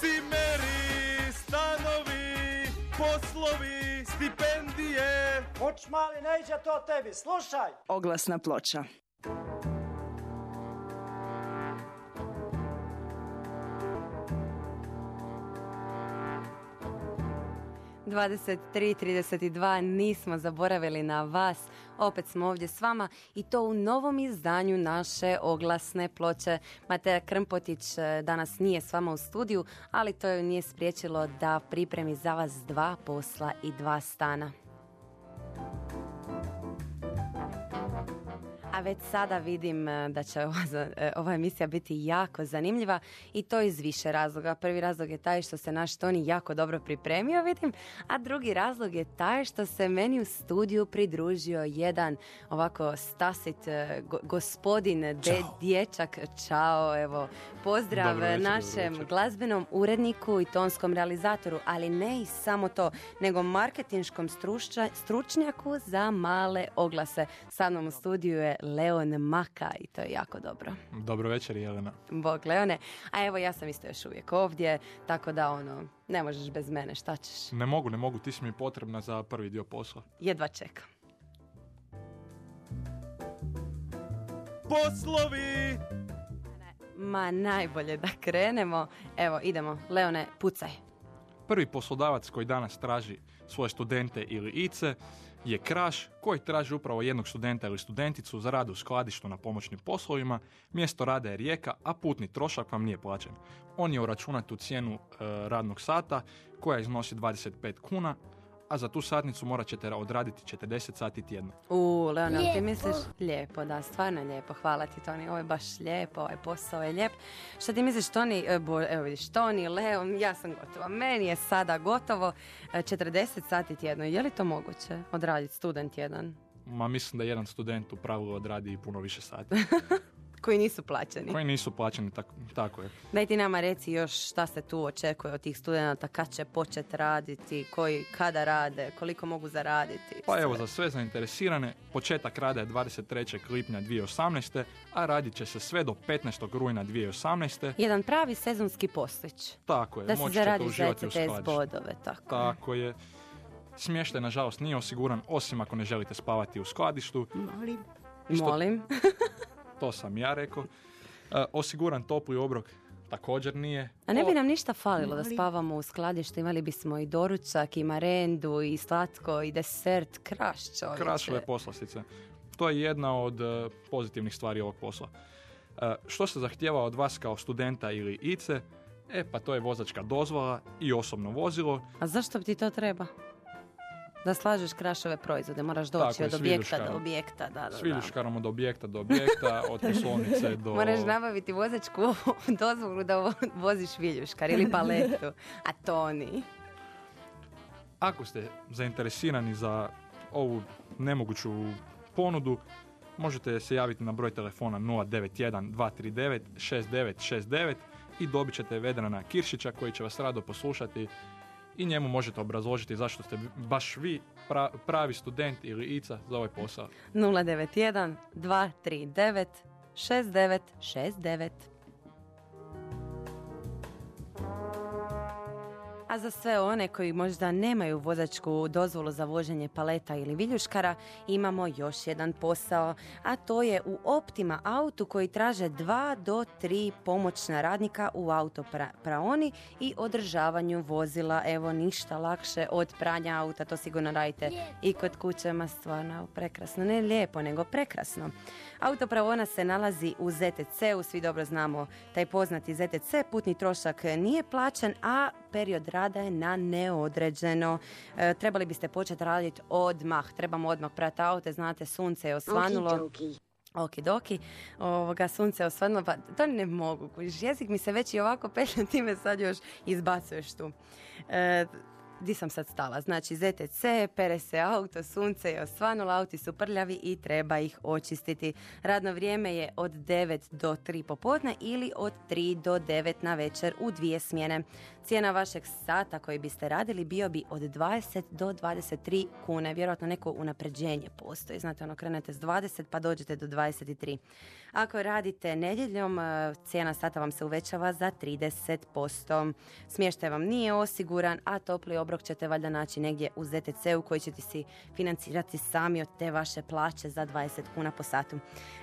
Cimeri, stanovi, poslovi, stipendije. Uč mali, ne iđe to tebi, slušaj! Oglasna ploča. 23.32 nismo zaboravili na vas. Opet smo ovdje s vama i to u novom izdanju naše oglasne ploče. Mateja Krmpotić e, danas nije s vama u studiju, ali to joj nije spriječilo da pripremi za vas dva posla i dva stana. A već sada vidim e, da će ova, e, ova emisija biti jako zanimljiva i to iz više razloga. Prvi razlog je taj što se naš Toni jako dobro pripremio, vidim, a drugi razlog je taj što se meni u studiju pridružio jedan ovako stasit e, gospodin de, dječak. Čao, evo, pozdrav našem glazbenom uredniku i tonskom realizatoru, ali ne i samo to, nego marketinškom stručnjaku za male oglase. Sa mnom u studiju je Leon Maka i to je jako dobro. Dobro večer, Jelena. Bog Leone. A evo ja sam isto još uvijek ovdje, tako da ono, ne možeš bez mene, šta ćeš? Ne mogu, ne mogu, ti si mi potrebna za prvi dio posla. Jedva čekam. Poslovi! Ma najbolje da krenemo. Evo, idemo. Leone, pucaj. Prvi poslodavac koji danas traži svoje studente ili ice je Kraš koji traži upravo jednog studenta ili studenticu za rad u skladištu na pomoćnim poslovima, mjesto rada je rijeka, a putni trošak vam nije plaćen. On je uračunat u cijenu e, radnog sata koja iznosi 25 kuna, a za tu satnicu morat ćete odraditi 40 sati tjedno. U, Leona, ti misliš? Lijepo, da, stvarno lijepo. Hvala ti, Toni. Ovo je baš lijepo, ovaj posao je lijep. Šta ti misliš, Toni, e, evo vidiš, Toni, Leo, ja sam gotova. Meni je sada gotovo 40 e, sati tjedno. Je li to moguće odraditi student jedan? Ma mislim da jedan student u pravilu odradi puno više sati. Koji nisu plaćeni. Koji nisu plaćeni, tako, tako je. Daj ti nama reci još šta se tu očekuje od tih studenta, kad će početi raditi, koji, kada rade, koliko mogu zaraditi. Pa evo, za sve zainteresirane, početak rada je 23. lipnja 2018. a radit će se sve do 15. rujna 2018. Jedan pravi sezonski poslić. Tako je, da se zaradi za bodove, tako. Tako je. Smještaj, nažalost, nije osiguran, osim ako ne želite spavati u skladištu. Molim. Molim. to sam ja rekao. E, osiguran topli obrok također nije. A ne bi nam ništa falilo da spavamo u skladištu, imali bismo i doručak, i marendu, i slatko, i desert, kraš čovječe. Krašove poslastice. To je jedna od uh, pozitivnih stvari ovog posla. Uh, što se zahtjeva od vas kao studenta ili ICE? E pa to je vozačka dozvola i osobno vozilo. A zašto bi ti to treba? Da slažeš krašove proizvode, moraš doći od objekta do objekta. Da, da, S viljuškarom od objekta do objekta, od poslovnice do... Moraš nabaviti vozačku dozvolu da voziš viljuškar ili paletu, a to ni. Ako ste zainteresirani za ovu nemoguću ponudu, možete se javiti na broj telefona 091 239 6969 i dobit ćete Vedrana Kiršića koji će vas rado poslušati i njemu možete obrazložiti zašto ste baš vi pravi student ili ICA za ovaj posao. 091 239 6969 A za sve one koji možda nemaju vozačku dozvolu za voženje paleta ili viljuškara, imamo još jedan posao, a to je u Optima autu koji traže dva do tri pomoćna radnika u autopraoni i održavanju vozila. Evo, ništa lakše od pranja auta, to sigurno radite i kod kuće, ma stvarno prekrasno. Ne lijepo, nego prekrasno. Autopravona se nalazi u ZTC-u, svi dobro znamo taj poznati ZTC, putni trošak nije plaćen, a period rada je na neodređeno. E, trebali biste početi raditi odmah, trebamo odmah prati aute, znate, sunce je osvanulo. Ok, doki, ovoga sunce je osvanulo, pa to ne mogu, jezik mi se već i ovako petlja, ti me sad još izbacuješ tu. E, di sam sad stala? Znači ZTC, pere se auto, sunce je osvanulo, auti su prljavi i treba ih očistiti. Radno vrijeme je od 9 do 3 popodne ili od 3 do 9 na večer u dvije smjene. Cijena vašeg sata koji biste radili bio bi od 20 do 23 kune. Vjerojatno neko unapređenje postoji. Znate, ono krenete s 20 pa dođete do 23. Ako radite nedjeljom, e, cijena sata vam se uvećava za 30%. Smještaj vam nije osiguran, a topli obrok ćete valjda naći negdje u ZTC-u koji ćete si financirati sami od te vaše plaće za 20 kuna po satu.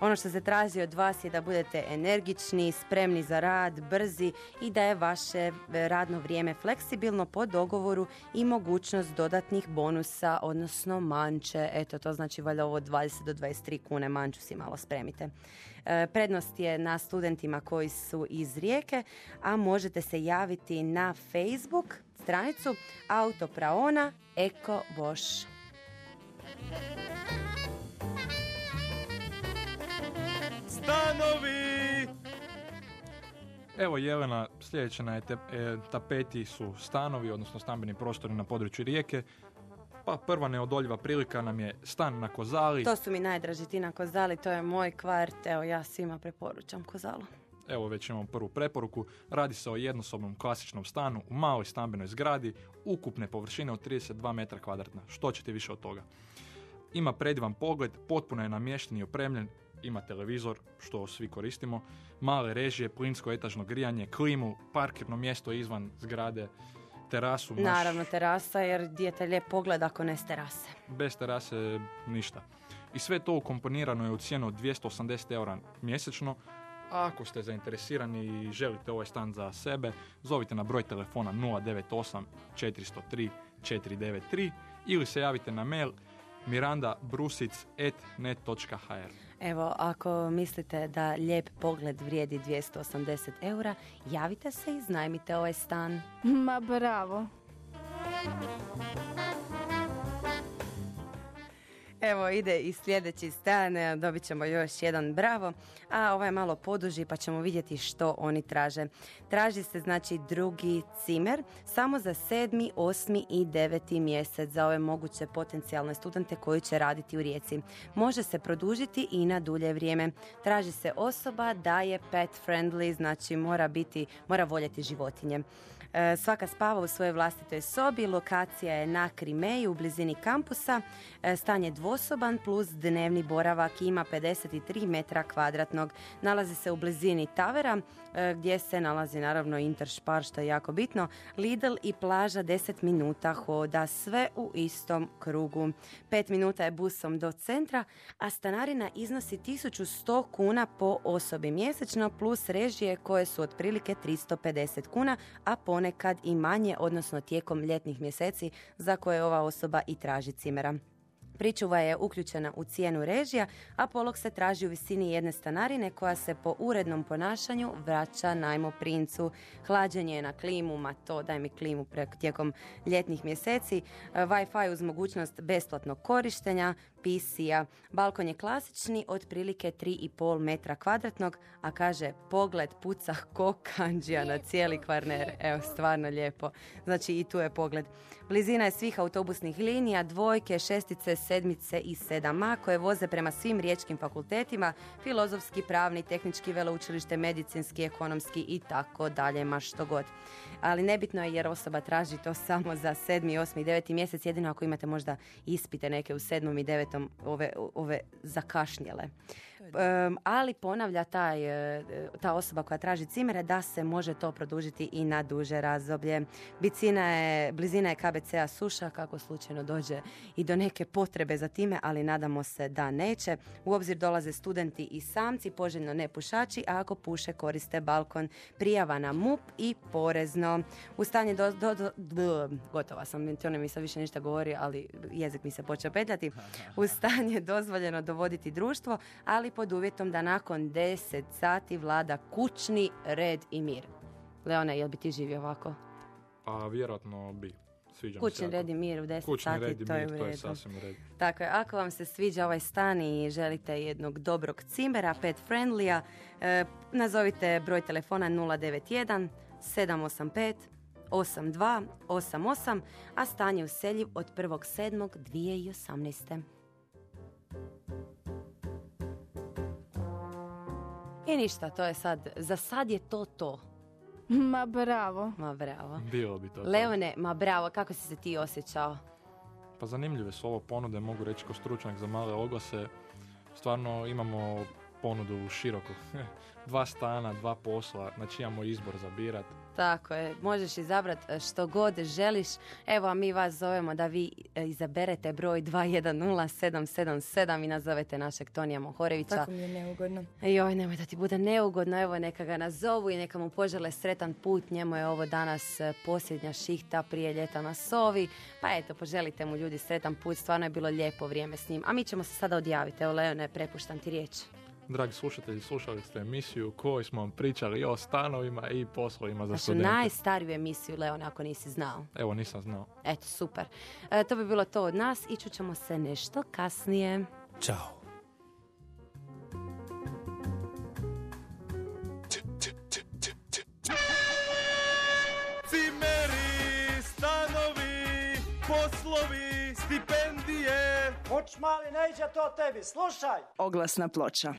Ono što se traži od vas je da budete energični, spremni za rad, brzi i da je vaše radno vrijeme fleksibilno po dogovoru i mogućnost dodatnih bonusa, odnosno manče. Eto, to znači valjda ovo 20 do 23 kune manču si malo spremite. E, prednost je na studentima koji su iz Rijeke, a možete se javiti na Facebook stranicu Autopraona Eko Bosch. Stanovi! Evo Jelena, sljedeće na e, tapeti su stanovi, odnosno stambeni prostori na području rijeke. Pa prva neodoljiva prilika nam je stan na Kozali. To su mi najdraži ti na Kozali, to je moj kvart, evo ja svima preporučam Kozalu. Evo već imamo prvu preporuku. Radi se o jednosobnom klasičnom stanu u maloj stambenoj zgradi, ukupne površine od 32 metra kvadratna. Što ćete više od toga? Ima predivan pogled, potpuno je namješten i opremljen, ima televizor, što svi koristimo, male režije, plinsko etažno grijanje, klimu, parkirno mjesto izvan zgrade, terasu. naš- Naravno terasa jer dijete lijep pogled ako ne s terase. bez terase ništa. I sve to ukomponirano je u cijenu od 280 eura mjesečno. A ako ste zainteresirani i želite ovaj stan za sebe, zovite na broj telefona 098 403 493 ili se javite na mail mirandabrusic.net.hr Evo, ako mislite da lijep pogled vrijedi 280 eura, javite se i iznajmite ovaj stan. Ma bravo. Evo ide i sljedeći stan, e, dobit ćemo još jedan bravo, a ovaj je malo poduži pa ćemo vidjeti što oni traže. Traži se znači drugi cimer, samo za sedmi, osmi i deveti mjesec za ove moguće potencijalne studente koji će raditi u Rijeci. Može se produžiti i na dulje vrijeme. Traži se osoba da je pet friendly, znači mora biti, mora voljeti životinje. E, Svaka spava u svojoj vlastitoj sobi, lokacija je na Krimeji u blizini kampusa, E, stan je dvosoban plus dnevni boravak ima 53 metra kvadratnog. Nalazi se u blizini Tavera e, gdje se nalazi naravno Interspar što je jako bitno, Lidl i plaža 10 minuta hoda, sve u istom krugu. 5 minuta je busom do centra, a stanarina iznosi 1100 kuna po osobi mjesečno plus režije koje su otprilike 350 kuna, a ponekad i manje, odnosno tijekom ljetnih mjeseci za koje ova osoba i traži cimera. Pričuva je uključena u cijenu režija, a polog se traži u visini jedne stanarine koja se po urednom ponašanju vraća najmoprincu. Hlađenje je na klimu, ma to daj mi klimu tijekom ljetnih mjeseci, e, Wi-Fi uz mogućnost besplatnog korištenja, PC-a. Balkon je klasični, otprilike 3,5 metra kvadratnog, a kaže pogled puca ko kanđija na cijeli kvarner. Evo, stvarno lijepo. Znači i tu je pogled. Blizina je svih autobusnih linija, dvojke, šestice, sedmice i sedama koje voze prema svim riječkim fakultetima, filozofski, pravni, tehnički, veleučilište, medicinski, ekonomski i tako dalje, ma što god. Ali nebitno je jer osoba traži to samo za sedmi, osmi i deveti mjesec, jedino ako imate možda ispite neke u sedmom i devetom, ove, ove zakašnjele. Ali ponavlja taj, e, ta osoba koja traži cimere da se može to produžiti i na duže razdoblje. Bicina je, blizina je KBC-a suša kako slučajno dođe i do neke potrebe za time, ali nadamo se da neće. U obzir dolaze studenti i samci, poželjno ne pušači, a ako puše koriste balkon. Prijava na MUP i porezno. U stanje do, do, do- bl- gotova sam, to ne mi sad više ništa govori, ali jezik mi se počeo petljati. U stan je dozvoljeno dovoditi društvo, ali pod uvjetom da nakon 10 sati vlada kućni red i mir. Leone, jel bi ti živio ovako? Pa vjerojatno bi. Sviđa Kućni red i mir u 10 Kućni sati, red i to je mir, u to je sasvim u redu. Tako je, ako vam se sviđa ovaj stan i želite jednog dobrog cimera, pet friendlija, e, nazovite broj telefona 091 785 8288, a stanje useljiv od 1.7.2018. I ništa, to je sad, za sad je to to. Ma bravo. Ma bravo. Bilo bi to. Leone, ma bravo, kako si se ti osjećao? Pa zanimljive su ovo ponude, mogu reći kao stručnjak za male oglase. Stvarno imamo ponudu široko. dva stana, dva posla, znači imamo izbor za birat. Tako je, možeš izabrati što god želiš. Evo, a mi vas zovemo da vi e, izaberete broj 210777 i nazovete našeg Tonija Mohorevića. Tako mi je neugodno. Joj, nemoj da ti bude neugodno, evo neka ga nazovu i neka mu požele sretan put, njemu je ovo danas e, posljednja šihta prije ljeta na Sovi, pa eto, poželite mu ljudi sretan put, stvarno je bilo lijepo vrijeme s njim, a mi ćemo se sada odjaviti, evo Leone, prepuštam ti riječ. Dragi slušatelji, slušali ste emisiju u kojoj smo vam pričali i o stanovima i poslovima za Našu studente. najstariju emisiju, Leone, ako nisi znao. Evo, nisam znao. Eto, super. E, to bi bilo to od nas i čućemo se nešto kasnije. Ćao. Cimeri, stanovi, poslovi, stipendije. Uč mali, ne iđe to tebi, slušaj. Oglasna ploča.